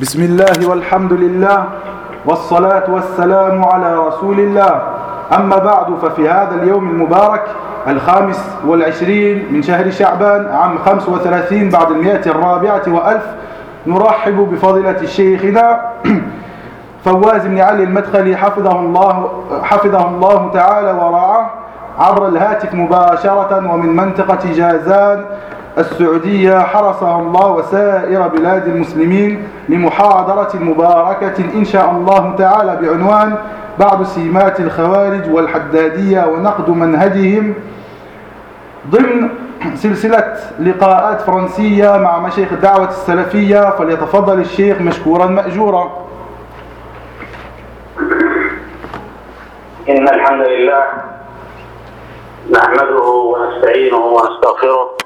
بسم الله والحمد لله والصلاة والسلام على رسول الله أما بعد ففي هذا اليوم المبارك الخامس والعشرين من شهر شعبان عام خمس وثلاثين بعد المئة الرابعة وألف نرحب بفضيلة شيخنا فواز بن علي المدخلي حفظه الله, حفظه الله تعالى ورعاه عبر الهاتف مباشرة ومن منطقة جازان السعودية حرسها الله وسائر بلاد المسلمين لمحاضرة مباركة إن شاء الله تعالى بعنوان بعض سيمات الخوارج والحدادية ونقد منهجهم ضمن سلسلة لقاءات فرنسية مع مشايخ الدعوة السلفية. فليتفضل الشيخ مشكورا مأجورا. إن الحمد لله نحمده ونستعينه ونستغفره.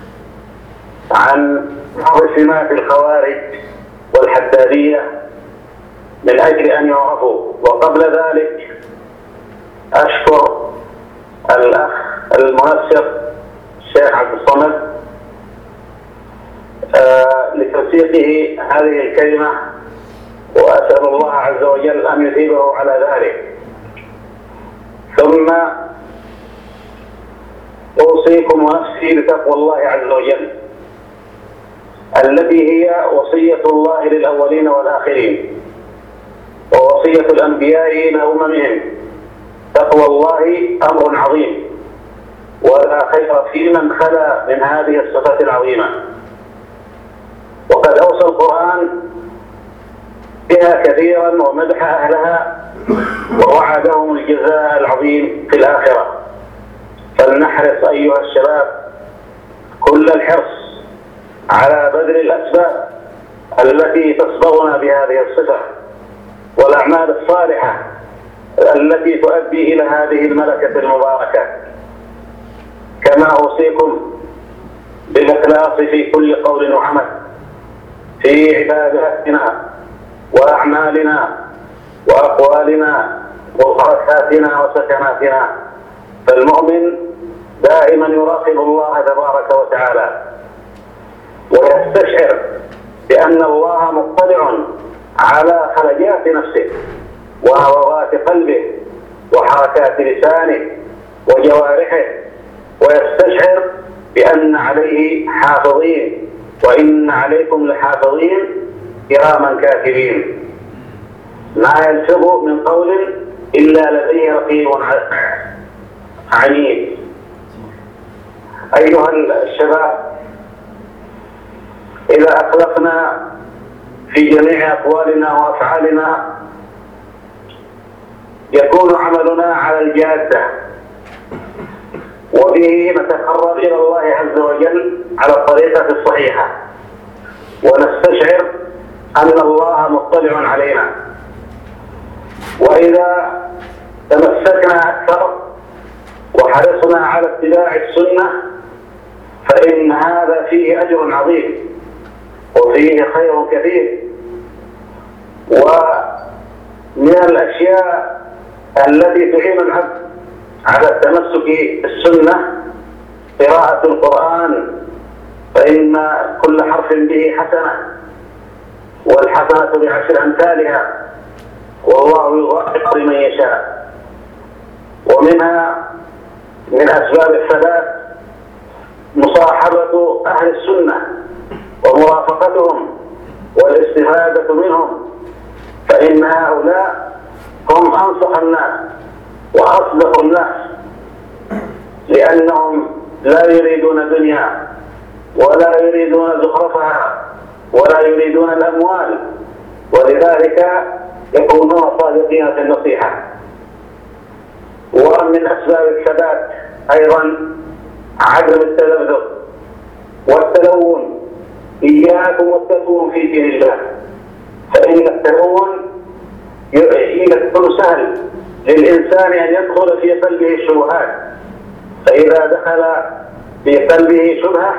عن سمات الخوارج والحدادية من أجل أن يعرفوا. وقبل ذلك أشكر الأخ المنسق الشيخ عبد الصمد آه لتوثيقه هذه الكلمة وأسأل الله عز وجل أن يثيبه على ذلك. ثم أوصيكم ونفسي بتقوى الله عز وجل. التي هي وصية الله للأولين والآخرين ووصية الأنبياء إلى أممهم تقوى الله أمر عظيم. ولا خير في من خلا من هذه الصفات العظيمة. وقد أوصى القرآن بها كثيرا ومدح أهلها ووعدهم الجزاء العظيم في الآخرة. فلنحرص أيها الشباب كل الحرص على بذل الأسباب التي تصبغنا بهذه الصفة والأعمال الصالحة التي تؤدي إلى هذه الملكة المباركة. كما أوصيكم بالإخلاص في كل قول وعمل في عباداتنا وأعمالنا وأقوالنا وحركاتنا وسكناتنا. فالمؤمن دائما يراقب الله تبارك وتعالى. ويستشعر بأن الله مطلع على خلجات نفسه وهوات قلبه وحركات لسانه وجوارحه ويستشعر بأن عليه حافظين وإن عليكم لحافظين كراما كاتبين. ما يلفظ من قول إلا لديه رقيب عنيد. أيها الشباب إذا أخلقنا في جميع أقوالنا وأفعالنا يكون عملنا على الجادة. وبه نتقرب إلى الله عز وجل على الطريقة الصحيحة. ونستشعر أن الله مطلع علينا. وإذا تمسكنا أكثر وحرصنا على اتباع السنة فإن هذا فيه أجر عظيم. وفيه خير كثير. ومن الأشياء التي تعين العبد على التمسك بالسنة قراءة القرآن فإن كل حرف به حسنة والحسنة بعشر أمثالها والله يضاعف لمن يشاء. ومنها من أسباب الثبات مصاحبة أهل السنة. ومرافقتهم والاستفادة منهم فإن هؤلاء هم أنصح الناس وأصدق الناس لأنهم لا يريدون دنيا ولا يريدون زخرفها ولا يريدون الأموال ولذلك يكونون صادقين في النصيحة. ومن أسباب الثبات أيضا عدم التلذذ والتلون إياكم والتلون في دين الله. فإن التلون يكون سهل للإنسان أن يدخل في قلبه الشبهات. فإذا دخل في قلبه شبهة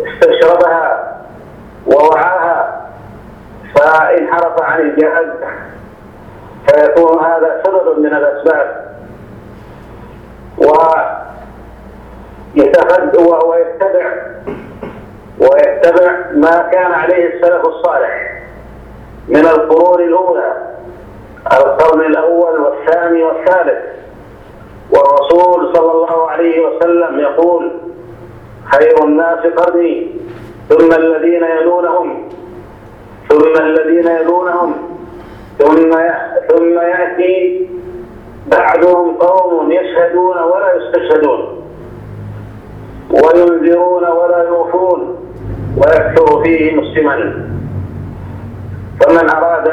استشربها ووعاها فانحرف عن الجهاد فيكون هذا سبب من الأسباب. ويتخذ ويتبع ويتبع ما كان عليه السلف الصالح من القرون الأولى القرن الأول والثاني والثالث. والرسول صلى الله عليه وسلم يقول خير الناس قرني ثم الذين يلونهم ثم الذين يلونهم ثم ثم يأتي بعدهم قوم يشهدون ولا يستشهدون وينذرون ولا يوفون. ويكثر فيه مسلما فمن أراد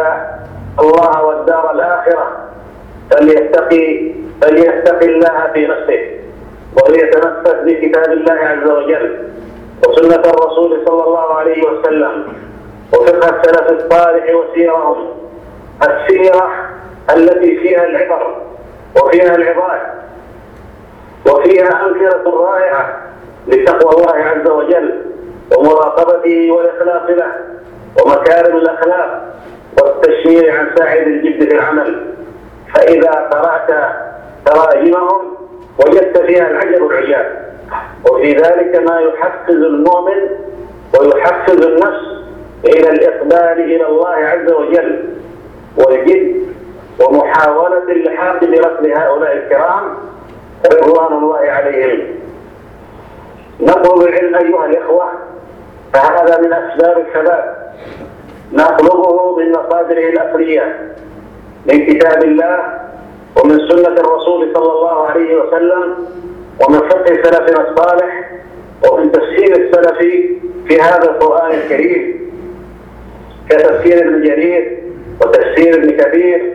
الله والدار الآخرة فليتقي فليتقي الله في نفسه وليتنفس بكتاب الله عز وجل وسنة الرسول صلى الله عليه وسلم وفقه السلف الصالح وسيرهم. السيرة التي فيها العبر وفيها العظات وفيها أمثلة رائعة لتقوى الله عز وجل ومراقبته والإخلاص له ومكارم الأخلاق والتشمير عن ساعد الجد في العمل. فإذا قرأت تراجمهم وجدت فيها العجب العجاب وفي ذلك ما يحفز المؤمن ويحفز النفس إلى الإقبال إلى الله عز وجل. والجد ومحاولة اللحاق برسل هؤلاء الكرام رضوان الله عليهم. نطلب العلم أيها الإخوة فهذا من أسباب الثبات نطلبه من مصادره الأصلية من كتاب الله ومن سنة الرسول صلى الله عليه وسلم ومن فقه سلفنا الصالح ومن تفسير السلف في هذا القرآن الكريم كتفسير ابن جرير وتفسير ابن كثير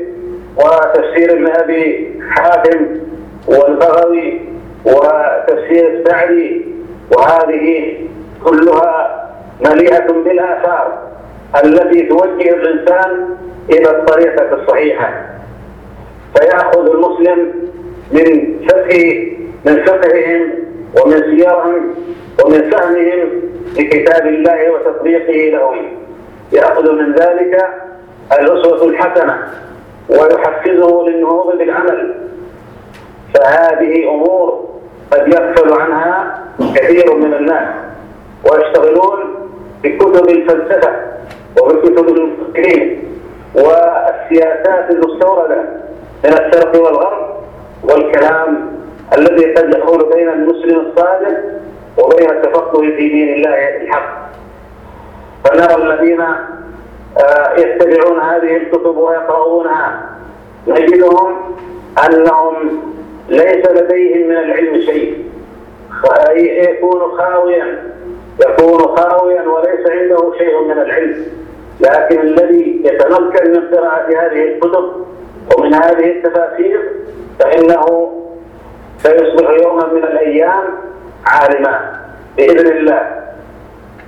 وتفسير ابن أبي حاتم والبغوي وتفسير السعدي وهذه كلها مليئة بالآثار التي توجه الإنسان إلى الطريقة الصحيحة. فيأخذ المسلم من فقه من فقههم ومن سيرهم ومن فهمهم لكتاب الله وتطبيقه لهم. يأخذ من ذلك الأسوة الحسنة ويحفزه للنهوض بالعمل. فهذه أمور قد يغفل عنها كثير من الناس. ويشتغلون بكتب الفلسفة وبكتب المفكرين والسياسات المستوردة من الشرق والغرب والكلام الذي قد يحول بين المسلم الصادق وبين التفقه في دين الله الحق فنرى الذين آه، يتبعون هذه الكتب ويقرؤونها. نجدهم أنهم ليس لديهم من العلم شيء يكون خاويا يكون خاويا وليس عنده شيء من العلم. لكن الذي يتمكن من قراءة هذه الكتب ومن هذه التفاسير فإنه سيصبح يوما من الأيام عالما بإذن الله.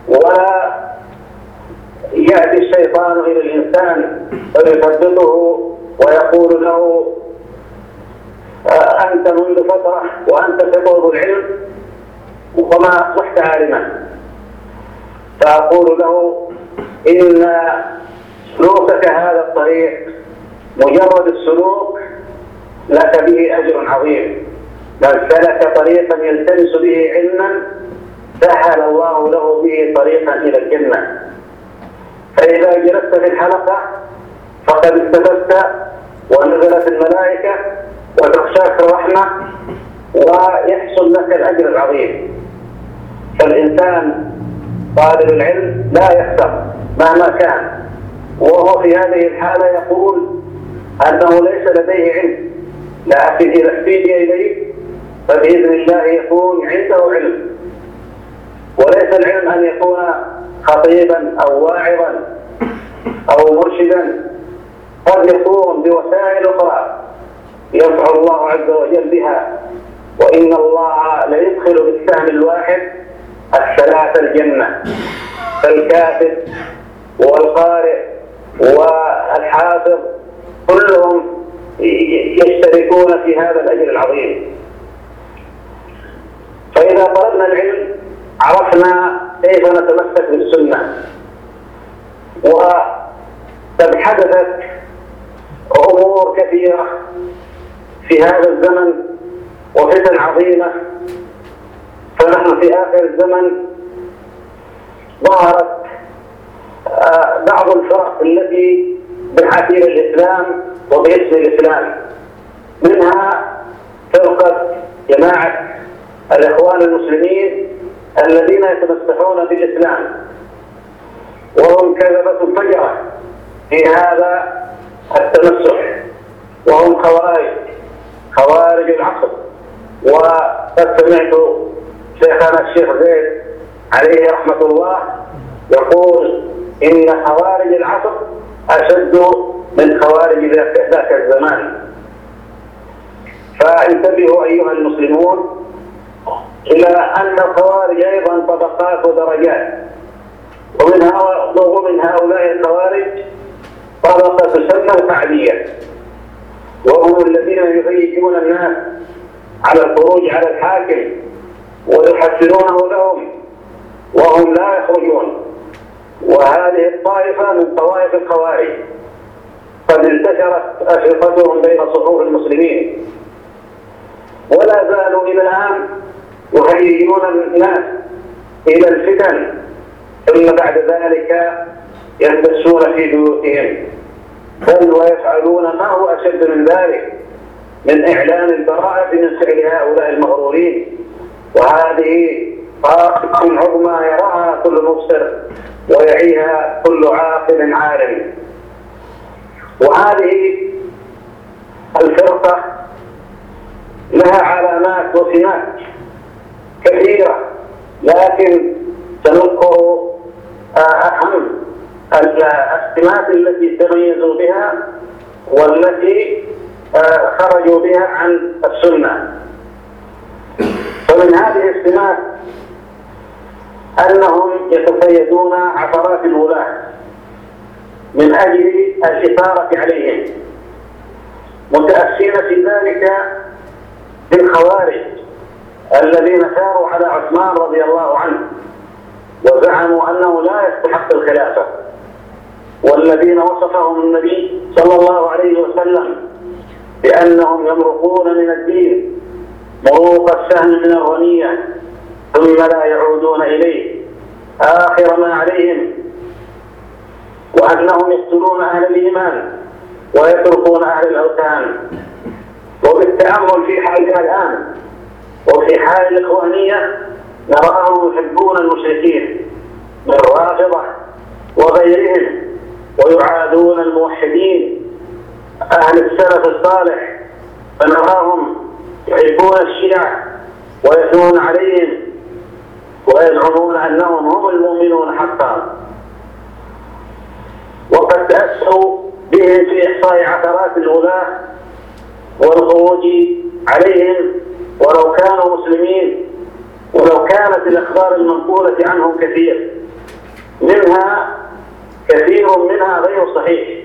ولا يأتي الشيطان إلى الإنسان فيثبته ويقول له أنت منذ فترة وأنت تطلب العلم وما أصبحت عالما. فأقول له إن سلوكك هذا الطريق مجرد السلوك لك به أجر عظيم. من سلك طريقا يلتمس به علما سهل الله له به طريقا إلى الجنة. فإذا جلست في الحلقة فقد استفدت ونزلت الملائكة وتخشاك الرحمة ويحصل لك الأجر العظيم. فالإنسان طالب العلم لا يخسر مهما كان. وهو في هذه الحالة يقول أنه ليس لديه علم. لكن إذا احتيج إليه فبإذن الله يكون عنده علم. وليس العلم أن يكون خطيبا أو واعظا أو مرشدا. قد يكون بوسائل أخرى ينفع الله عز وجل بها. وإن الله ليدخل بالسهم الواحد الجنة فالكاتب والقارئ والحافظ كلهم يشتركون في هذا الأجر العظيم. فإذا طلبنا العلم عرفنا كيف نتمسك بالسنة. وقد حدثت أمور كثيرة في هذا الزمن وفتن عظيمة. فنحن في آخر الزمن ظهرت آه، بعض الفرق التي بحثير الإسلام وباسم الإسلام. منها فرقة جماعة الإخوان المسلمين الذين يتمسحون بالإسلام وهم كذبة فجرة في هذا التمسح. وهم خوارج خوارج العصر. وقد سمعت شيخنا الشيخ زيد عليه رحمة الله يقول إن خوارج العصر أشد من خوارج ذاك الزمان. فانتبهوا أيها المسلمون إلى أن الخوارج أيضا طبقات ودرجات. ومن ومن هؤلاء الخوارج طبقة تسمى الفعلية وهم الذين يهيجون الناس على الخروج على الحاكم ويحسنونه لهم. وهم لا يخرجون. وهذه الطائفة من طوائف الخوارج قد انتشرت أشرطتهم بين صفوف المسلمين. ولا زالوا إلى الآن يهيئون الناس إلى الفتن. ثم بعد ذلك يلبسون في بيوتهم. بل ويفعلون ما هو أشد من ذلك. من إعلان البراءة من فعل هؤلاء المغرورين. وهذه طاقة عظمى يراها كل مبصر ويعيها كل عاقل عالم وهذه الفرقة لها علامات وسمات كثيرة لكن سنذكر أهم السمات التي تميزوا بها والتي خرجوا بها عن السنة. فمن هذه السمات أنهم يتفيدون عثرات الولاة من أجل الإثارة عليهم. متأسين في ذلك بالخوارج الذين ساروا على عثمان رضي الله عنه وزعموا أنه لا يستحق الخلافة والذين وصفهم النبي صلى الله عليه وسلم بأنهم يمرقون من الدين مروق السهم من الغنية ثم لا يعودون إليه. آخر ما عليهم وأنهم يقتلون أهل الإيمان ويتركون أهل الأوثان. وبالتأمل في حالنا الآن وفي حال الإخوانية نراهم يحبون المشركين من الرافضة وغيرهم ويعادون الموحدين. أهل السلف الصالح فنراهم يحبون الشيعة ويثنون عليهم. ويزعمون أنهم هم المؤمنون حقا. وقد تأسوا بهم في إحصاء عثرات الولاة والخروج عليهم ولو كانوا مسلمين ولو كانت الأخبار المنقولة عنهم كثير. منها كثير منها غير صحيح.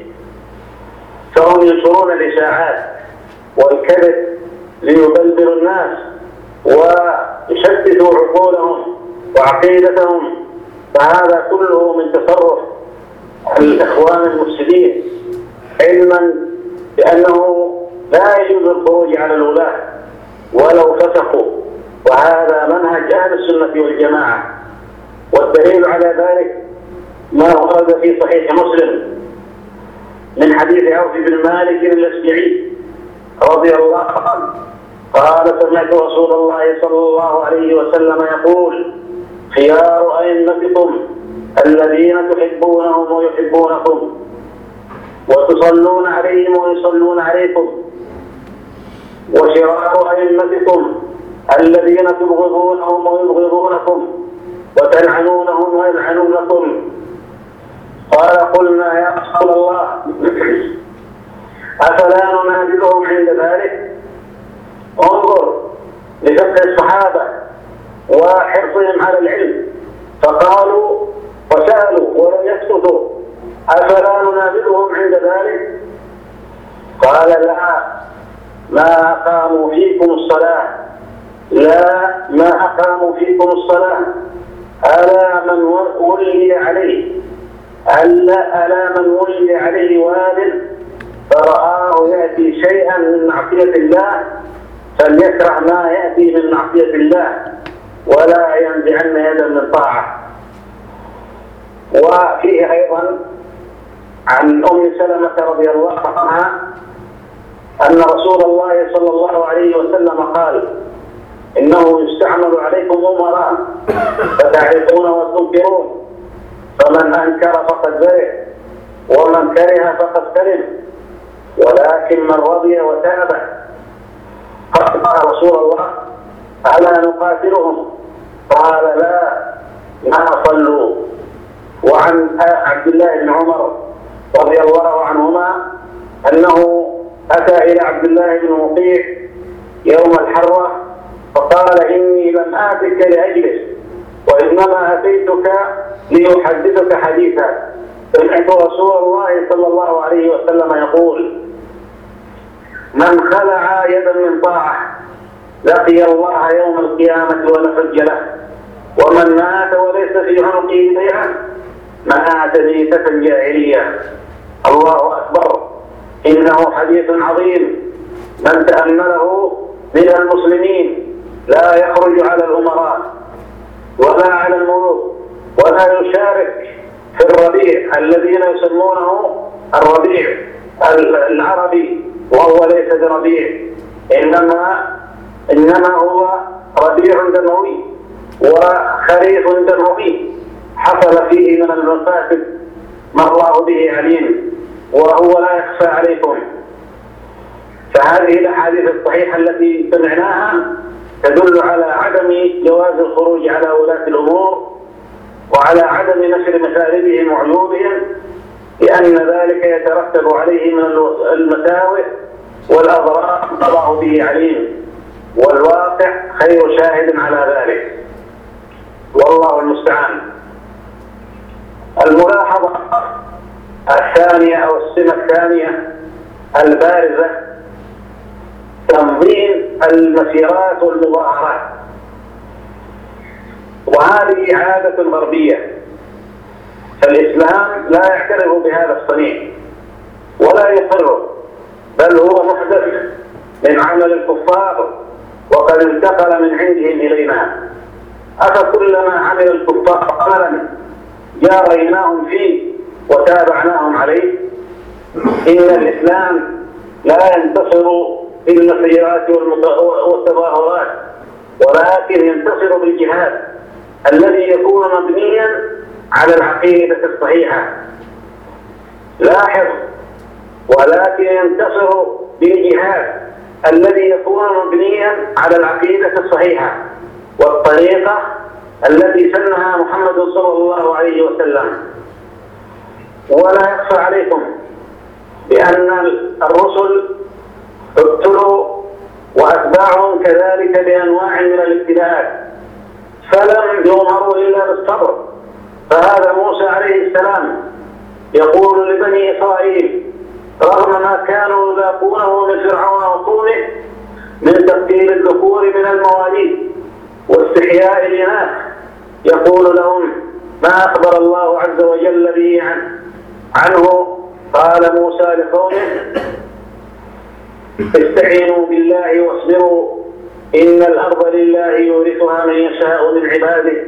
فهم ينشرون الإشاعات والكذب ليبلبلوا الناس ويشتتوا عقولهم. وعقيدتهم فهذا كله من تصرف الإخوان المفسدين علما بأنه لا يجوز الخروج على الولاة ولو فسقوا وهذا منهج أهل السنة والجماعة. والدليل على ذلك ما ورد في صحيح مسلم من حديث عوف بن مالك الأشجعي رضي الله عنه قال سمعت رسول الله صلى الله عليه وسلم يقول خيار أئمتكم الذين تحبونهم ويحبونكم وتصلون عليهم ويصلون عليكم وشرار أئمتكم الذين تبغضونهم ويبغضونكم وتلعنونهم ويلعنونكم قال قلنا يا رسول الله أفلا ننازلهم عند ذلك؟ انظر لفقه الصحابة وحرصهم على العلم. فقالوا وسألوا ولم يسكتوا أفلا ننازلهم عند ذلك؟ قال لا ما أقاموا فيكم الصلاة. لا ما أقاموا فيكم الصلاة. ألا من ولي عليه. ألا ألا من ولي عليه واد فرآه يأتي شيئا من معصية الله فليكره ما يأتي من معصية الله. ولا ينزعن يدا من طاعة. وفيه أيضا عن أم سلمة رضي الله عنها أن رسول الله صلى الله عليه وسلم قال إنه يستعمل عليكم أمراء فتعرفون وتنكرون. فمن أنكر فقد برئ ومن كره فقد سلم ولكن من رضي وتاب. قال رسول الله ألا نقاتلهم؟ قال لا ما صلوا. وعن عبد الله بن عمر رضي الله عنهما أنه أتى إلى عبد الله بن مطيع يوم الحرة فقال إني لم آتك لأجلس وإنما أتيتك لأحدثك حديثا. سمعت رسول الله صلى الله عليه وسلم يقول من خلع يدا من طاعة لقي الله يوم القيامة ونفج له. ومن مات وليس في عنقه بيعة مات ميتة جاهلية. الله أكبر. إنه حديث عظيم. من تأمله من المسلمين لا يخرج على الأمراء ولا على الملوك ولا يشارك في الربيع الذين يسمونه الربيع العربي وهو ليس بربيع إنما إنما هو ربيع دموي. وخريف دموي حصل فيه من المفاسد ما الله به عليم وهو لا يخفى عليكم. فهذه الأحاديث الصحيحة التي سمعناها تدل على عدم جواز الخروج على ولاة الأمور وعلى عدم نشر مسالبهم وعيوبهم لأن ذلك يترتب عليه من المساوئ والأضرار. الله به عليم. والواقع خير شاهد على ذلك. والله المستعان. الملاحظة الثانية أو السمة الثانية البارزة تنظيم المسيرات والمظاهرات. وهذه عادة غربية. فالإسلام لا يعترف بهذا الصنيع ولا يقره بل هو محدث من عمل الكفار وقد انتقل من عندهم إلينا أفكلما عمل الكفار عملا جاريناهم فيه وتابعناهم عليه. إن الإسلام لا ينتصر بالمسيرات والتظاهرات ولكن ينتصر بالجهاد الذي يكون مبنيا على العقيدة الصحيحة. لاحظ ولكن ينتصر بالجهاد الذي يكون مبنيا على العقيدة الصحيحة. والطريقة التي سنها محمد صلى الله عليه وسلم. ولا يخفى عليكم بأن الرسل ابتلوا وأتباعهم كذلك بأنواع من الابتلاءات. فلم يؤمروا إلا بالصبر. فهذا موسى عليه السلام يقول لبني إسرائيل رغم ما كانوا يلاقونه من فرعون وقومه من تقتيل الذكور من المواليد واستحياء الإناث يقول لهم ما أخبر الله عز وجل به عنه؟ عنه؟ قال موسى لقومه استعينوا بالله واصبروا إن الأرض لله يورثها من يشاء من عباده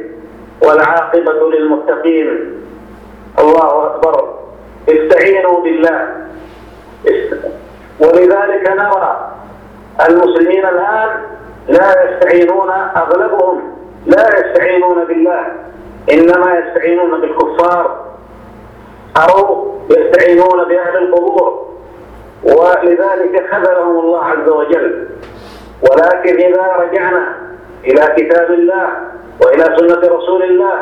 والعاقبة للمتقين. الله أكبر. استعينوا بالله. ولذلك نرى المسلمين الآن لا يستعينون أغلبهم لا يستعينون بالله إنما يستعينون بالكفار أو يستعينون بأهل القبور. ولذلك خذلهم الله عز وجل. ولكن إذا رجعنا إلى كتاب الله وإلى سنة رسول الله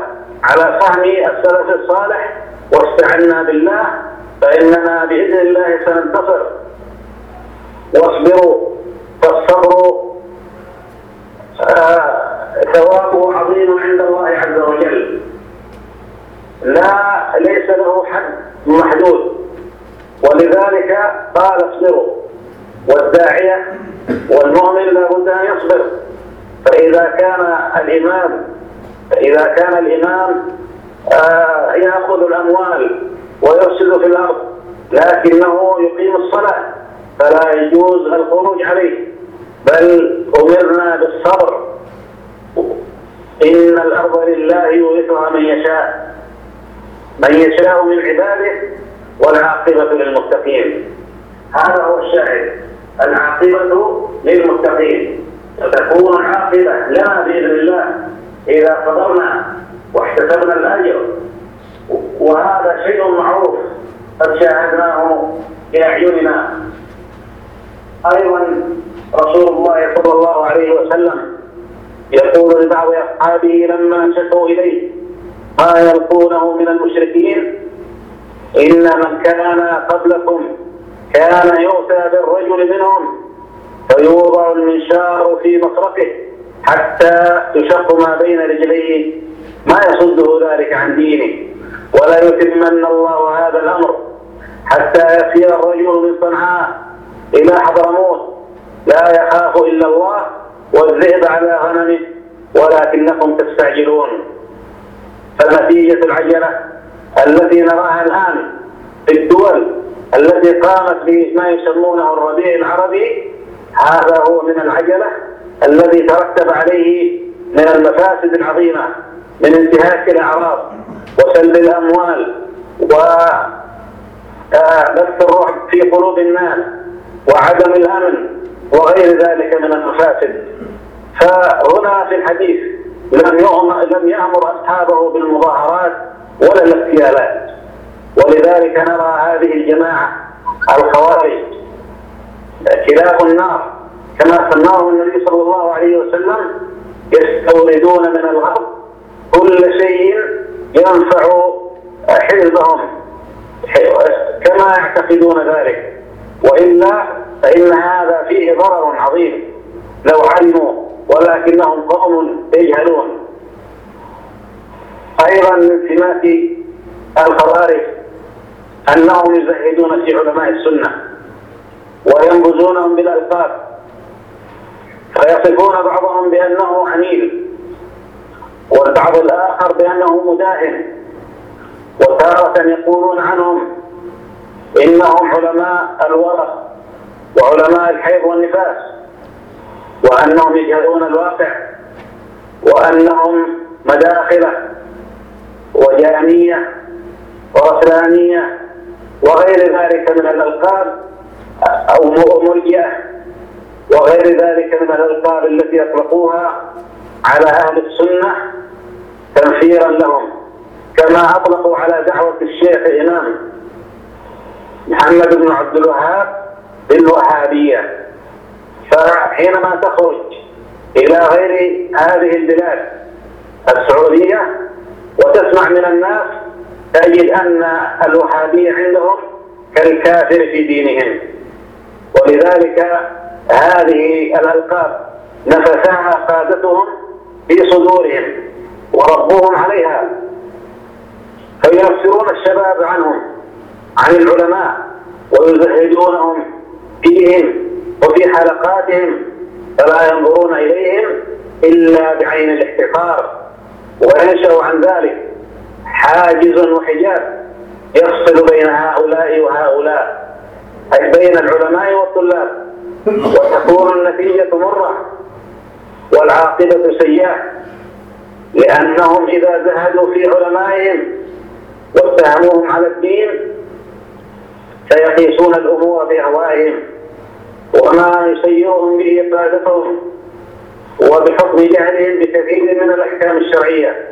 على فهم السلف الصالح واستعنا بالله فإننا بإذن الله سننتصر. واصبروا فالصبر ثوابه عظيم عند الله عز وجل. لا ليس له حد محدود. ولذلك قال اصبروا والداعية والمؤمن لابد أن يصبر. فإذا كان الإمام فإذا كان الإمام آه يأخذ الأموال ويفسد في الأرض لكنه يقيم الصلاة فلا يجوز الخروج عليه. بل أمرنا بالصبر. إن الأرض لله يورثها من يشاء. من يشاء من عباده والعاقبة للمتقين. هذا هو الشاهد. العاقبة للمتقين. ستكون العاقبة لنا بإذن الله إذا صبرنا واحتسبنا الأجر. وهذا شيء معروف. قد شاهدناه بأعيننا أيضا رسول الله صلى الله عليه وسلم يقول لبعض أصحابه لما شكوا إليه ما يلقونه من المشركين؟ إن من كان قبلكم كان يؤتى بالرجل منهم فيوضع المنشار في مصرفه حتى تشق ما بين رجليه ما يصده ذلك عن دينه ولا يتمن الله هذا الأمر حتى يسير الرجل من صنعاء إلى حضرموت. لا يخاف إلا الله والذئب على غنمه ولكنكم تستعجلون. فنتيجة العجلة التي نراها الآن في الدول التي قامت بما يسمونه الربيع العربي هذا هو من العجلة الذي ترتب عليه من المفاسد العظيمة من انتهاك الأعراض وسلب الأموال وبث الرعب في قلوب الناس وعدم الأمن وغير ذلك من المفاسد. فهنا في الحديث لم لم يأمر أصحابه بالمظاهرات ولا الاغتيالات. ولذلك نرى هذه الجماعة الخوارج. كلاب النار كما سماه النبي صلى الله عليه وسلم يستوردون من الغرب كل شيء ينفع حزبهم. كما يعتقدون ذلك. وإلا فإن هذا فيه ضرر عظيم. لو علموا ولكنهم قوم يجهلون. أيضا من سمات الخوارج أنهم يزهدون في علماء السنة وينبذونهم بالألقاب فيصفون بعضهم بأنه عنيل والبعض الآخر بأنه مداهن وتارة يقولون عنهم إنهم علماء الورق وعلماء الحيض والنفاس وأنهم يجهلون الواقع وأنهم مداخلة وجانية ورسلانية وغير ذلك من الألقاب أو مرجئة وغير ذلك من الألقاب التي يطلقوها على أهل السنة تنفيرا لهم. كما أطلقوا على دعوة الشيخ الإمام محمد بن عبد الوهاب بالوهابية. فحينما تخرج إلى غير هذه البلاد السعودية وتسمع من الناس تجد أن الوهابية عندهم كالكافر في دينهم. ولذلك هذه الألقاب نفسها قادتهم في صدورهم وربوهم عليها. فينفرون الشباب عنهم عن العلماء ويزهدونهم فيهم وفي حلقاتهم فلا ينظرون إليهم إلا بعين الاحتقار. وينشأ عن ذلك حاجز وحجاب يفصل بين هؤلاء وهؤلاء أي بين العلماء والطلاب. وتكون النتيجة مرة والعاقبة سيئة لأنهم إذا زهدوا في علمائهم واتهموهم على الدين سيقيسون الأمور بأهوائهم. وما يسيرهم به قادتهم وبحكم جهلهم بكثير من الأحكام الشرعية.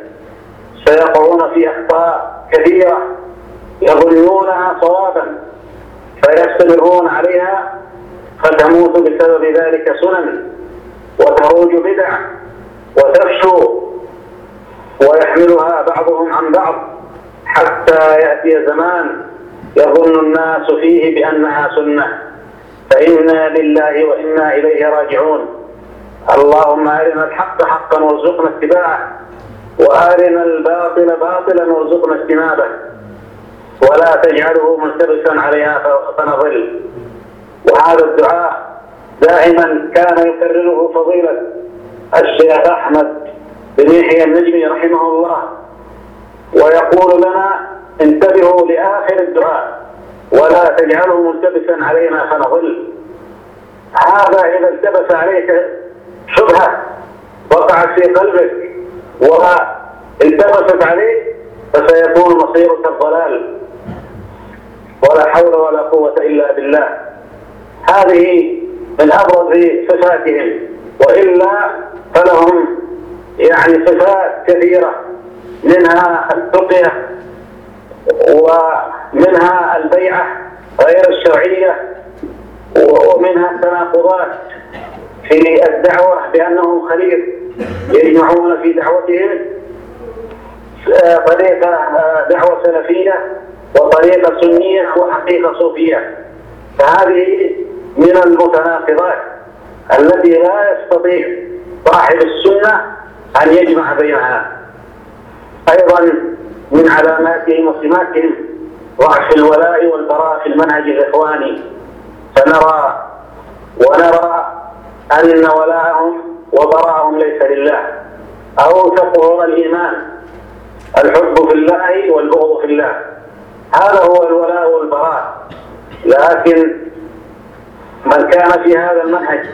سيقعون في أخطاء كثيرة يظنونها صوابا فيستمرون عليها فتموت بسبب ذلك سنن وتروج بدع وتفشو ويحملها بعضهم عن بعض. حتى يأتي زمان يظن الناس فيه بأنها سنة. فإنا لله وإنا إليه راجعون. اللهم أرنا الحق حقا وارزقنا اتباعه وأرنا الباطل باطلا وارزقنا اجتنابه. ولا تجعله ملتبسا عليها فنضل وهذا الدعاء دائما كان يكرره فضيلة الشيخ أحمد بن يحيى النجمي رحمه الله. ويقول لنا انتبهوا لآخر الدعاء. ولا تجعله ملتبسا علينا فنضل هذا إذا التبس عليك شبهة وقعت في قلبك والتبست عليك فسيكون مصيرك الضلال. ولا حول ولا قوة إلا بالله. هذه من أبرز صفاتهم. وإلا فلهم يعني صفات كثيرة منها التقية ومنها البيعة غير الشرعية ومنها التناقضات في الدعوة بأنهم خليط يجمعون في دعوتهم طريقة دعوة سلفية وطريقة سنية وحقيقة صوفية. فهذه من المتناقضات التي لا يستطيع صاحب السنة أن يجمع بينها. أيضا من علاماتهم وسماتهم ضعف الولاء والبراء في المنهج الإخواني. فنرى ونرى أن ولاءهم وبراءهم ليس لله. أو تقوى الإيمان الحب في الله والبغض في الله. هذا هو الولاء والبراء. لكن من كان في هذا المنهج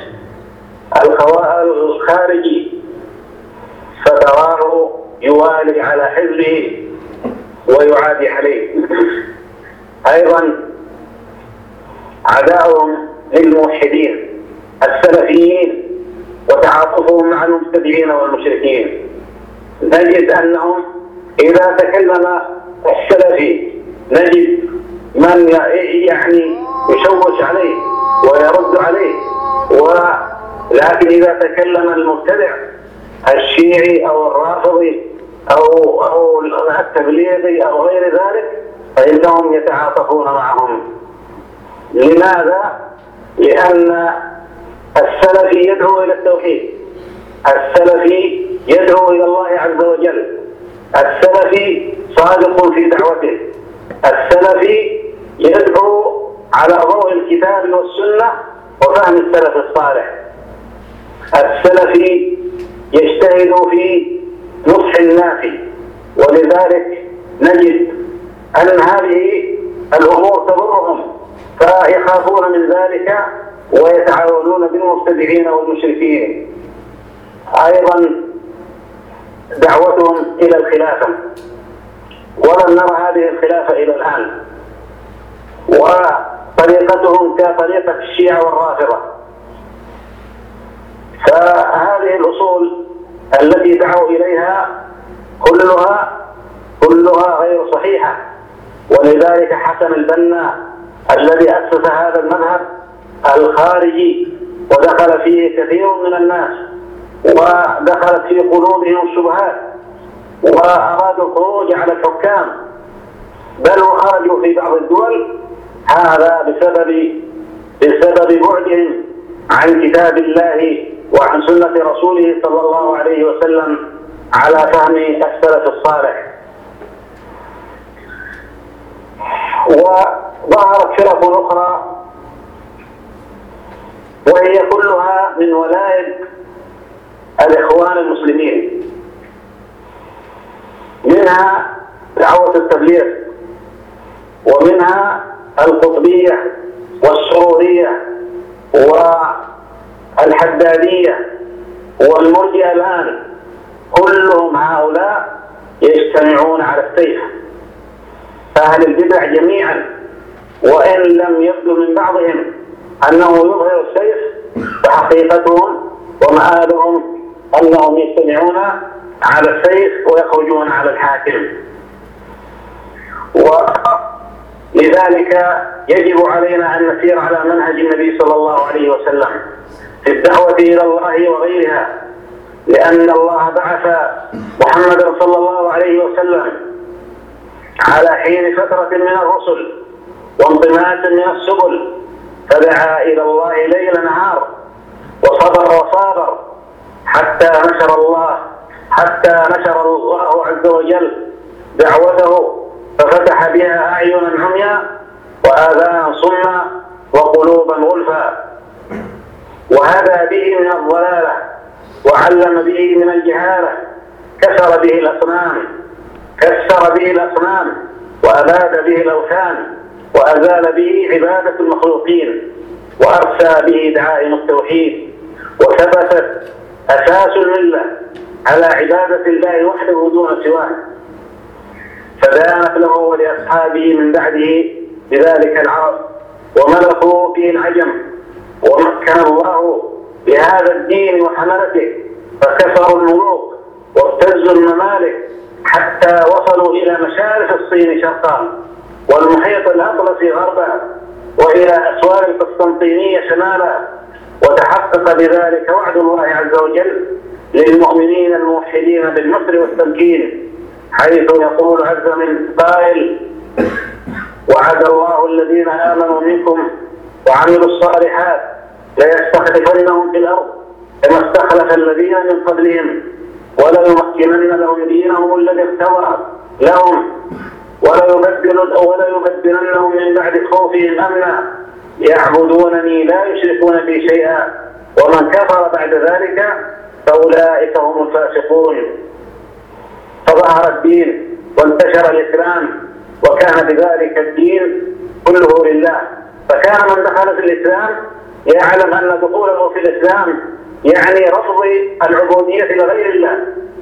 الخارجي فتراه يوالي على حزبه ويعادي عليه. أيضا عداؤهم للموحدين السلفيين وتعاطفهم مع المبتدعين والمشركين. نجد أنهم إذا تكلم السلفي نجد من يعني يشوش عليه ويرد عليه. ولكن إذا تكلم المبتدع الشيعي أو الرافضي أو أو التبليغي أو غير ذلك فإنهم يتعاطفون معهم. لماذا؟ لأن السلفي يدعو إلى التوحيد. السلفي يدعو إلى الله عز وجل. السلفي صادق في دعوته. السلفي يدعو على ضوء الكتاب والسنة وفهم السلف الصالح. السلفي يجتهد في نصح الناس. ولذلك نجد أن هذه الأمور تضرهم فيخافون من ذلك ويتعاونون بالمبتدعين والمشركين. أيضا دعوتهم إلى الخلافة. ولم نرى هذه الخلافة إلى الآن. وطريقتهم كطريقة الشيعة والرافضة. فهذه الأصول التي دعوا إليها كلها كلها غير صحيحة. ولذلك حسن البنا الذي أسس هذا المذهب الخارجي ودخل فيه كثير من الناس ودخلت في قلوبهم الشبهات وأرادوا الخروج على الحكام. بل وخرجوا في بعض الدول هذا بسبب بسبب بعدهم عن كتاب الله وعن سنة رسوله صلى الله عليه وسلم على فهم السلف الصالح. وظهرت فرق أخرى وهي كلها من ولاية الإخوان المسلمين. منها دعوة التبليغ ومنها القطبية والسرورية والحدادية والمرجئة الآن كلهم هؤلاء يجتمعون على السيف. أهل البدع جميعا وإن لم يبدو من بعضهم أنه يظهر السيف فحقيقتهم ومآلهم أنهم يجتمعون على السيف ويخرجون على الحاكم. ولذلك يجب علينا أن نسير على منهج النبي صلى الله عليه وسلم. في الدعوة إلى الله وغيرها لأن الله بعث محمدا صلى الله عليه وسلم على حين فترة من الرسل وانطماس من السبل فدعا إلى الله ليل نهار وصبر وصابر حتى نشر الله حتى نشر الله عز وجل دعوته ففتح بها أعينا عميا وآذانا صما وقلوبا غلفا. وهدى به من الضلالة وعلم به من الجهالة كسر به الأصنام كسر به الأصنام وأباد به الأوثان وأزال به عبادة المخلوقين وأرسى به دعائم التوحيد وثبتت أساس الملة على عبادة الله وحده دون سواه. فدانت له ولأصحابه من بعده بذلك العرب وملكوا به العجم ومكن الله بهذا الدين وحملته فكسروا الملوك وابتزوا الممالك حتى وصلوا إلى مشارف الصين شرقا والمحيط الأطلسي غربا وإلى أسوار القسطنطينية شمالا وتحقق بذلك وعد الله عز وجل للمؤمنين الموحدين بالنصر والتمكين حيث يقول عز من قائل وعد الله الذين آمنوا منكم وعملوا الصالحات ليستخلفنهم في الأرض كما استخلف الذين من قبلهم وليمكنن لهم دينهم الذي ارتوى لهم وليبدل وليبدلنهم من بعد خوفهم أمنا. يعبدونني لا يشركون بي شيئا ومن كفر بعد ذلك فأولئك هم الفاسقون. فظهر الدين وانتشر الإسلام وكان بذلك الدين كله لله. فكان من دخل في الإسلام يعلم أن دخوله في الإسلام يعني رفض العبودية لغير الله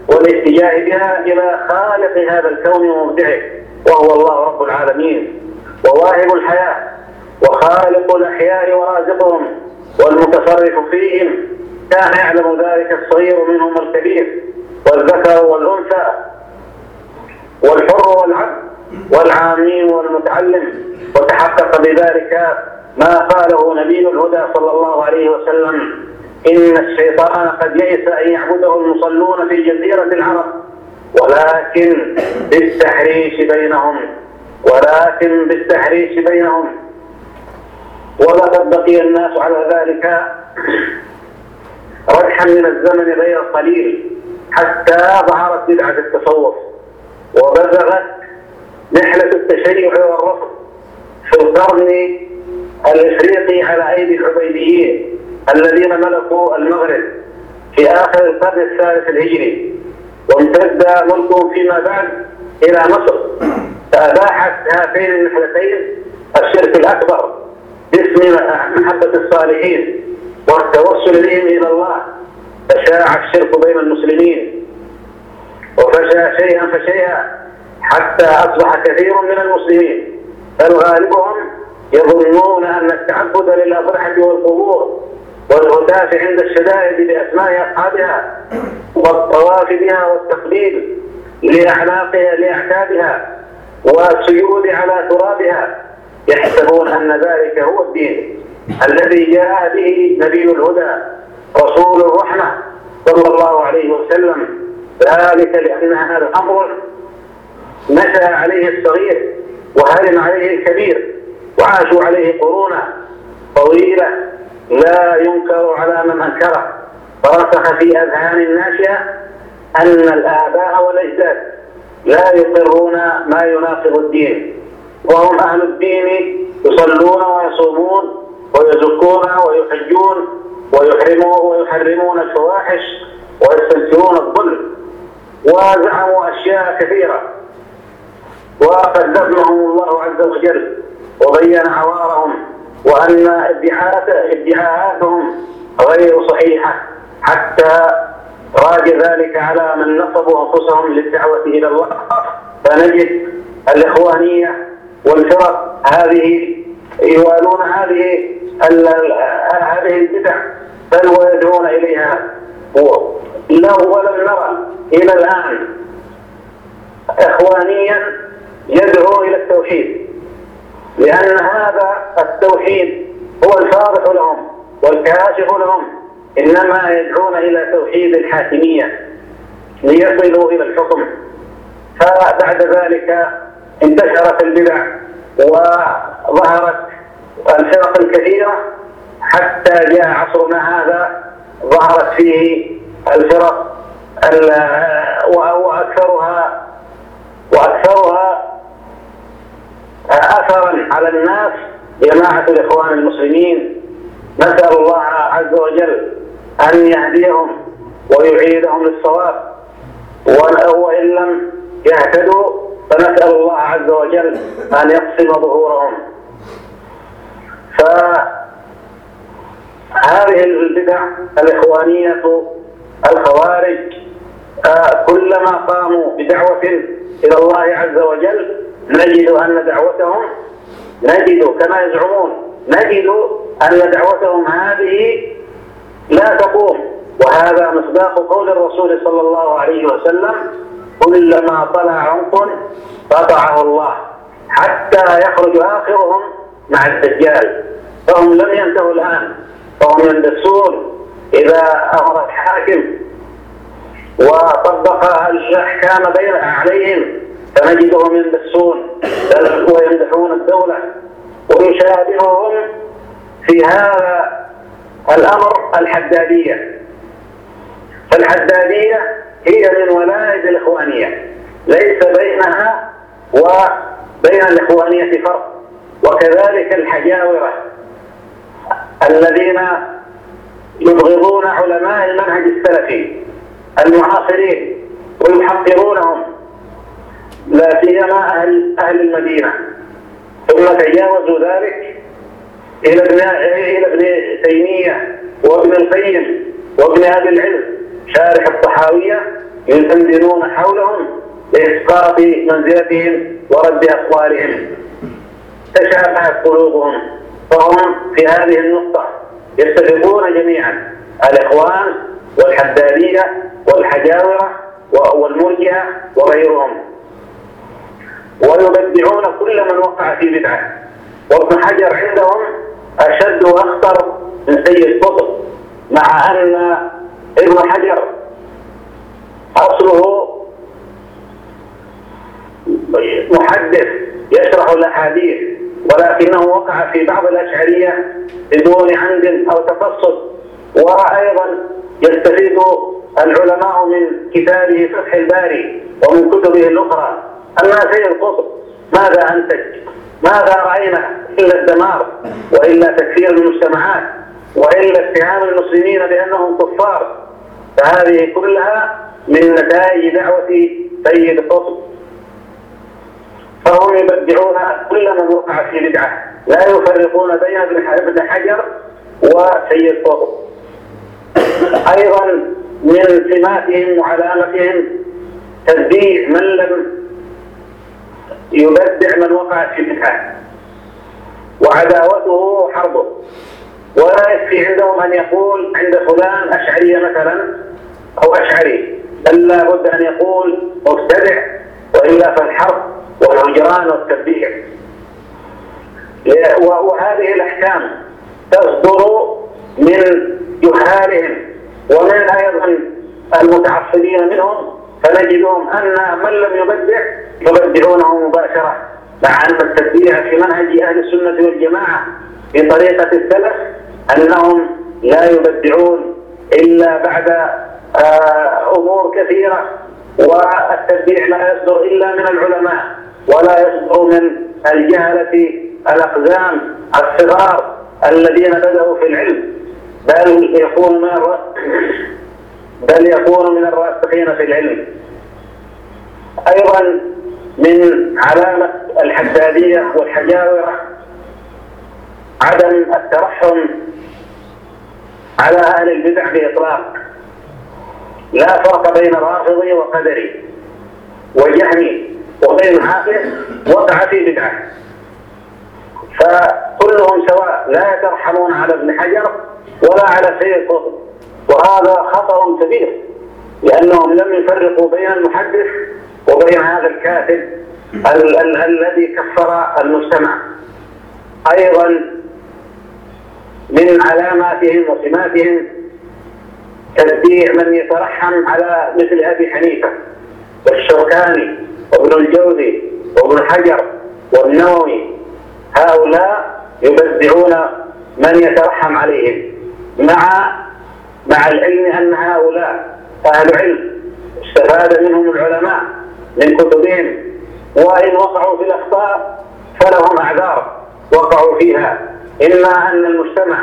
والاتجاه بها إلى خالق هذا الكون ومبدعه وهو الله رب العالمين وواهب الحياة وخالق الأحياء ورازقهم والمتصرف فيهم. كان يعلم ذلك الصغير منهم الكبير والذكر والأنثى والحر والعبد. والعامي والمتعلم وتحقق بذلك ما قاله نبي الهدى صلى الله عليه وسلم إن الشيطان قد يئس أن يعبده المصلون في جزيرة العرب ولكن بالتحريش بينهم ولكن بالتحريش بينهم. ولقد بقي الناس على ذلك رجحا من الزمن غير قليل حتى ظهرت بدعة التصوف وبزغت نحلة التشيع والرفض في القرن الإفريقي على أيدي العبيديين الذين ملكوا المغرب في آخر القرن الثالث الهجري. وامتد ملكهم فيما بعد إلى مصر. فأباحت هاتين النحلتين الشرك الأكبر باسم محبة الصالحين والتوسل بهم إلى الله. فشاع الشرك بين المسلمين. وفشى شيئا فشيئا حتى أصبح كثير من المسلمين بل غالبهم يظنون أن التعبد للأضرحة والقبور والهتاف عند الشدائد بأسماء أصحابها والطواف بها والتقليد لأعناقها لأعتابها والسجود على ترابها يحسبون أن ذلك هو الدين الذي جاء به نبي الهدى رسول الرحمة صلى الله عليه وسلم. ذلك لأن هذا أمر نشأ عليه الصغير وهرم عليه الكبير وعاشوا عليه قرونا طويلة لا ينكر على من أنكره. فرسخ في أذهان الناشئة أن الآباء والأجداد لا يقرون ما يناقض الدين وهم أهل الدين يصلون ويصومون ويزكون ويحجون ويحرمون ويحرمون الفواحش ويستنكرون الظلم. وزعموا أشياء كثيرة وقدمهم الله عز وجل وبين عوارهم وأن ادعاءاتهم غير صحيحة حتى راج ذلك على من نصبوا أنفسهم للدعوة إلى الله. فنجد الإخوانية والفرق هذه يوالون هذه هذه البدع بل ويدعون إليها. له ولم نرى إلى الآن إخوانيا يدعو إلى التوحيد. لأن هذا التوحيد هو الفاضح لهم والكاشف لهم إنما يدعون إلى توحيد الحاكمية ليصلوا إلى الحكم. فبعد ذلك انتشرت البدع وظهرت الفرق الكثيرة. حتى جاء عصرنا هذا ظهرت فيه الفرق وأكثرها على الناس. جماعة الإخوان المسلمين نسأل الله عز وجل أن يهديهم ويعيدهم للصواب. وإن لم يهتدوا فنسأل الله عز وجل أن يقسم ظهورهم. فهذه البدع الإخوانية الخوارج آه، كلما قاموا بدعوة إلى الله عز وجل نجد أن دعوتهم نجد كما يزعمون نجد أن دعوتهم هذه لا تقوم. وهذا مصداق قول الرسول صلى الله عليه وسلم كلما طلع عنق قطعه الله حتى يخرج آخرهم مع الدجال. فهم لم ينتهوا الآن فهم يندسون إذا أمر الحاكم وطبق الأحكام بين عليهم. فنجدهم يندسون ويمدحون الدولة ويشابههم في هذا الأمر الحدادية. فالحدادية هي من ولائد الإخوانية ليس بينها وبين الإخوانية فرق. وكذلك الحجاورة الذين يبغضون علماء المنهج السلفي المعاصرين ويحقرونهم. لا سيما أهل, أهل المدينة. ثم تجاوزوا ذلك إلى ابن إلى ابن تيمية وابن القيم وابن أبي العلم شارح الطحاوية يسندون حولهم لإسقاط منزلتهم ورد أقوالهم. تشابهت قلوبهم فهم في هذه النقطة يتفقون جميعا الإخوان والحدادية والحجاورة والمرجئة وغيرهم. ويبدعون كل من وقع في بدعة. وابن حجر عندهم أشد وأخطر من سيد قطب مع أن ابن حجر أصله محدث يشرح الأحاديث ولكنه وقع في بعض الأشعرية بدون عمد أو تقصد. وأيضا يستفيد العلماء من كتابه فتح الباري ومن كتبه الأخرى. أما سيد القطب ماذا أنتج؟ ماذا رأينا؟ إلا الدمار وإلا تكفير المجتمعات وإلا اتهام المسلمين بأنهم كفار. فهذه كلها من نتائج دعوة سيد قطب فهم يبدعون كل من وقع في بدعة. لا يفرقون بين ابن حجر وسيد قطب أيضا من سماتهم وعلامتهم تبديع من لم يبدع من وقع في بدعة وعداوته حربه ولا يكفي عندهم أن يقول عند فلان أشعرية مثلا أو أشعري. بل لابد أن يقول مبتدع وإلا فالحرب والهجران والتبديع. وهذه الأحكام تصدر من جهالهم ومن أيضا المتعصبين منهم فنجدهم أن من لم يبدع يبدعونه مباشرة مع أن التبديع في منهج أهل السنة والجماعة بطريقة السلف أنهم لا يبدعون إلا بعد آه، أمور كثيرة والتبديع لا يصدر إلا من العلماء ولا يصدر من الجهلة الأقزام الصغار الذين بدأوا في العلم بل يكون من بل يكون من الراسخين في العلم. أيضا من علامة الحدادية والحجاورة عدم الترحم على أهل البدع بإطلاق. لا فرق بين رافضي وقدري وجهمي وبين حافظ وقع في بدعة. فكلهم سواء لا يترحمون على ابن حجر ولا على سيد قطب وهذا خطر كبير لأنهم لم يفرقوا بين المحدث وبين هذا الكاتب ال ال الذي كفر المجتمع أيضا من علاماتهم وسماتهم تبديع من يترحم على مثل أبي حنيفة والشوكاني وابن الجوزي وابن حجر والنووي هؤلاء يبدعون من يترحم عليهم مع مع العلم أن هؤلاء أهل علم استفاد منهم العلماء من كتبهم وإن وقعوا في الأخطاء فلهم أعذار وقعوا فيها. إما أن المجتمع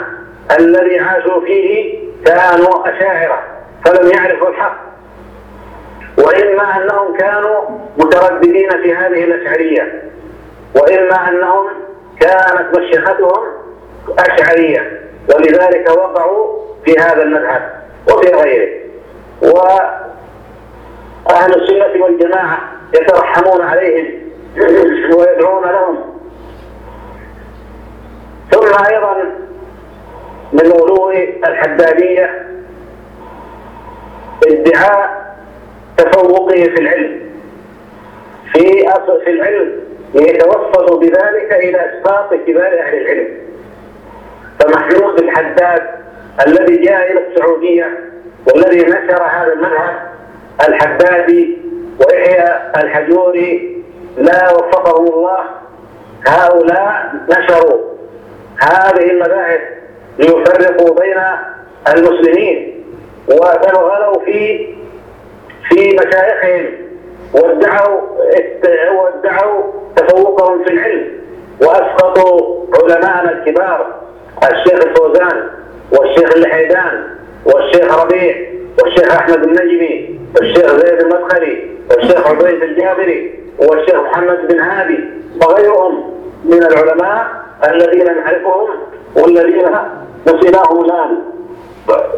الذي عاشوا فيه كانوا أشاعرة فلم يعرفوا الحق وإما أنهم كانوا مترددين في هذه الأشعرية وإما أنهم كانت مشيختهم أشعرية ولذلك وقعوا في هذا المذهب وفي غيره. وأهل السنة والجماعة يترحمون عليهم ويدعون لهم. ثم أيضا من غلو الحدادية ادعاء تفوقه في العلم. في أصل في العلم يتوصل بذلك إلى إسقاط كبار أهل العلم. فمحمود الحداد الذي جاء إلى السعودية والذي نشر هذا المذهب الحدادي ويحيى الحجوري لا وفقهم الله. هؤلاء نشروا هذه المذاهب ليفرقوا بين المسلمين وغلوا في في مشايخهم وادعوا وادعوا تفوقهم في العلم. وأسقطوا علماءنا الكبار الشيخ الفوزان. والشيخ الحيدان والشيخ ربيع والشيخ أحمد النجمي والشيخ زيد المدخلي والشيخ عبيد الجابري والشيخ محمد بن هادي وغيرهم من العلماء الذين نعرفهم والذين نسيناهم الآن.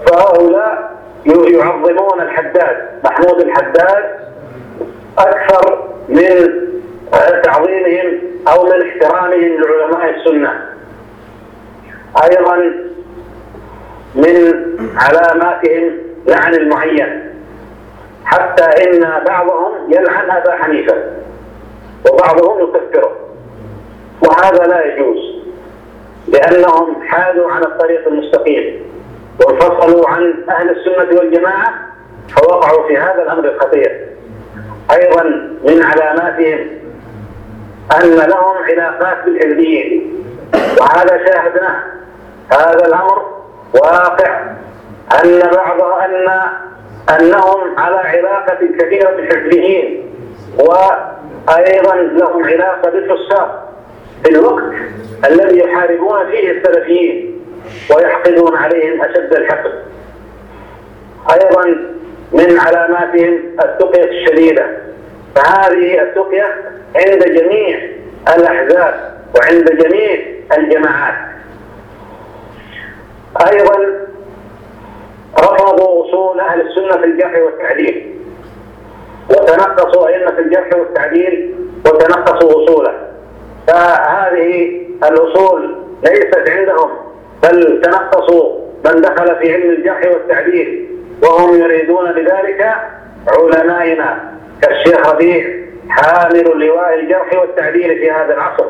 فهؤلاء يعظمون الحداد محمود الحداد أكثر من تعظيمهم أو من احترامهم لعلماء السنة. أيضا من علاماتهم لعن المعين. حتى إن بعضهم يلعن أبا حنيفة وبعضهم يكفره. وهذا لا يجوز لأنهم حادوا عن الطريق المستقيم وانفصلوا عن أهل السنة والجماعة فوقعوا في هذا الأمر الخطير. أيضا من علاماتهم أن لهم علاقات بالحزبيين وهذا شاهدناه. هذا الأمر واقع أن بعض أن أنهم على علاقة كثيره بالحزبيين وأيضا لهم علاقة بالفساق في الوقت الذي يحاربون فيه السلفيين ويحقدون عليهم أشد الحقد. أيضا من علاماتهم التقية الشديدة. فهذه التقية عند جميع الأحزاب وعند جميع الجماعات. أيضا رفضوا اصول أهل السنة في الجرح والتعديل. وتنقصوا أئمة الجرح والتعديل وتنقصوا أصوله. فهذه الأصول ليست عندهم بل تنقصوا من دخل في علم الجرح والتعديل وهم يريدون بذلك علمائنا. كالشيخ ربيع حامل لواء الجرح والتعديل في هذا العصر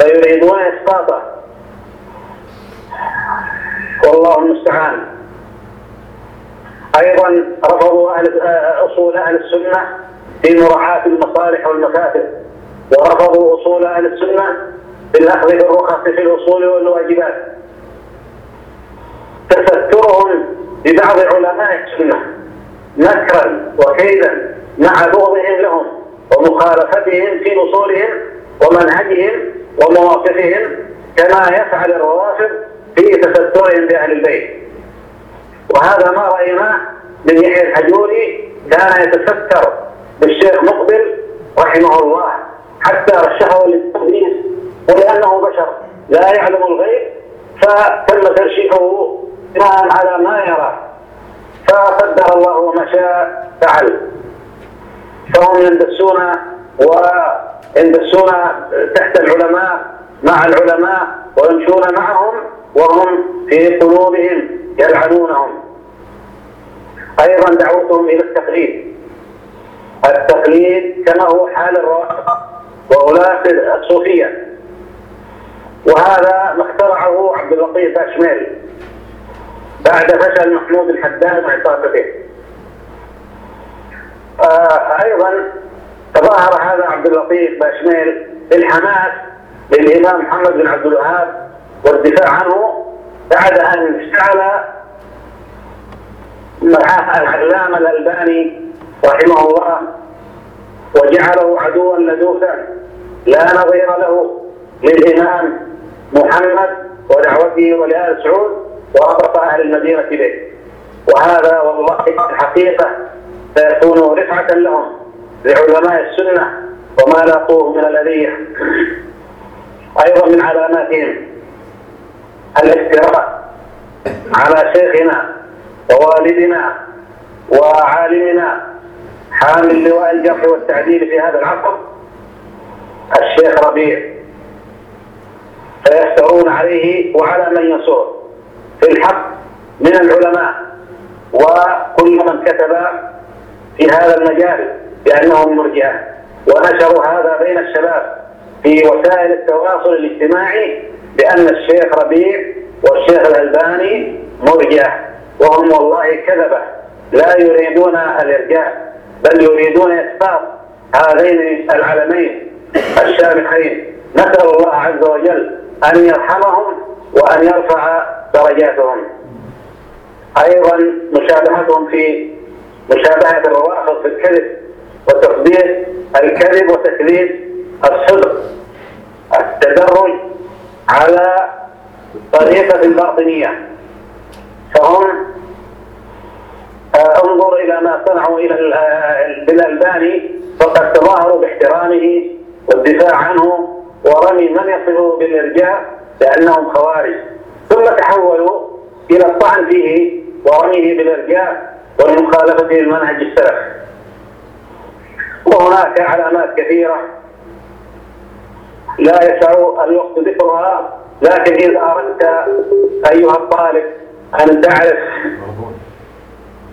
فيريدون إسقاطه. والله المستعان. أيضا رفضوا أهل أصول أهل السنة في مراعاه المصالح والمكاسب ورفضوا أصول أهل السنة في الاخذ بالرخص في الأصول والواجبات. تسترهم ببعض علماء السنة نكرا وكيدا مع بغضهم لهم ومخالفتهم في أصولهم ومنهجهم ومواقفهم كما يفعل الروافض في تسترهم باهل البيت. وهذا ما رايناه من يحيى الحجوري كان يتستر بالشيخ مقبل رحمه الله حتى رشحه للتدريس ولأنه بشر لا يعلم الغيب فتم ترشيحه بناء على ما يرى. فقدر الله وما شاء فعل. فهم يندسون ويندسون تحت العلماء مع العلماء ويمشون معهم وهم في قلوبهم يلعنونهم. أيضا دعوتهم إلى التقليد. التقليد كما هو حال الروافض وغلاة الصوفية. وهذا ما اخترعه عبد اللطيف باشميل بعد فشل محمود الحداد وعصابته آه أيضا تظاهر هذا عبد اللطيف باشميل بالحماس للإمام محمد بن عبد الوهاب والدفاع عنه بعد أن اشتعل مع العلامه الألباني رحمه الله وجعله عدوا لدوسا لا نظير له للإمام محمد ودعوته ولآل سعود وربط أهل المدينة به. وهذا والله الحقيقة سيكون رفعة لهم لعلماء السنة وما لاقوه من الأذية. أيضا من علاماتهم الافتراء على شيخنا ووالدنا وعالمنا حامل لواء الجرح والتعديل في هذا العصر الشيخ ربيع. فيفترون عليه وعلى من ينصره في الحق من العلماء وكل من كتب في هذا المجال بأنهم مرجئة ونشروا هذا بين الشباب في وسائل التواصل الاجتماعي بأن الشيخ ربيع والشيخ الألباني مرجئة وهم والله كذبة. لا يريدون الإرجاء بل يريدون إسقاط هذين العلمين الشامخين. نسأل الله عز وجل أن يرحمهم وأن يرفع درجاتهم. أيضا مشابهتهم في مشابهة الروافض في الكذب وتصديق الكذب وتكذيب الصدق. التدرج على طريقة الباطنية فهم آه، انظر إلى ما صنعوا إلى بالألباني فقد تظاهروا باحترامه والدفاع عنه ورمي من يصفه بالإرجاء بأنهم خوارج. ثم تحولوا إلى الطعن فيه ورميه بالإرجاء والمخالفة للمنهج السلف. وهناك علامات كثيرة لا يسع الوقت ذكرها لكن إذا أردت أيها الطالب أن تعرف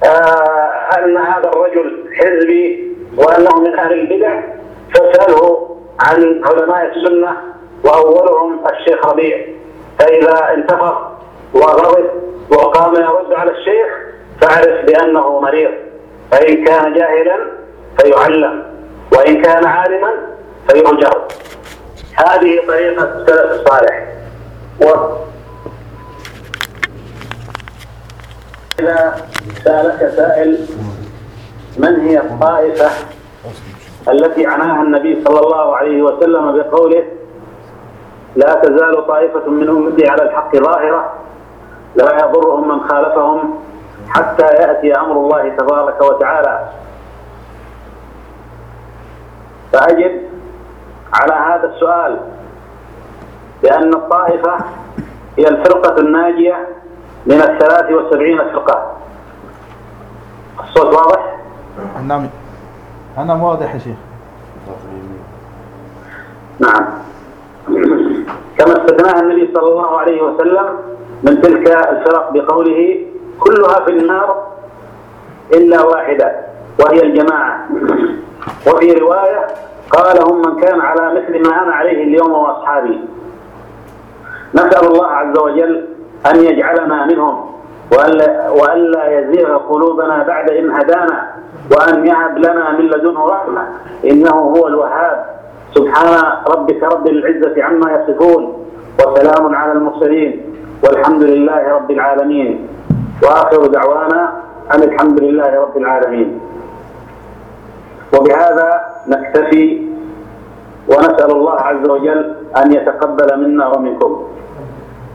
آه أن هذا الرجل حزبي وأنه من أهل البدع فاسأله عن علماء السنة وأولهم الشيخ ربيع. فإذا انتفض وغضب وقام يرد على الشيخ فاعرف بأنه مريض. فإن كان جاهلا فيعلم وإن كان عالما فيؤجر. هذه طريقة السلف الصالح. و إذا سألك سائل من هي الطائفة التي عناها النبي صلى الله عليه وسلم بقوله لا تزال طائفة من أمتي على الحق ظاهرة لا يضرهم من خالفهم حتى يأتي أمر الله تبارك وتعالى. فأجب على هذا السؤال بأن الطائفة هي الفرقة الناجية من الثلاث والسبعين فرقة. الصوت واضح؟ نعم. أنا واضح يا شيخ. نعم. كما استثناها النبي صلى الله عليه وسلم من تلك الفرق بقوله كلها في النار إلا واحدة وهي الجماعة. وفي رواية قال هم من كان على مثل ما أنا عليه اليوم وأصحابي. نسأل الله عز وجل أن يجعلنا منهم وألا, يزيغ قلوبنا بعد إن هدانا وأن يهب لنا من لدنه رحمة. إنه هو الوهاب. سبحان ربك رب العزة عما يصفون وسلام على المرسلين والحمد لله رب العالمين. وآخر دعوانا أن الحمد لله رب العالمين. وبهذا نكتفي ونسأل الله عز وجل أن يتقبل منا ومنكم.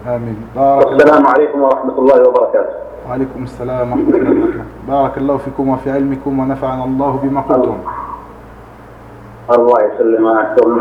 آمين. بارك والسلام عليكم ورحمة الله وبركاته. وعليكم السلام ورحمة الله وبركاته. بارك الله فيكم وفي علمكم ونفعنا الله بما قلتم الله يسلمك الله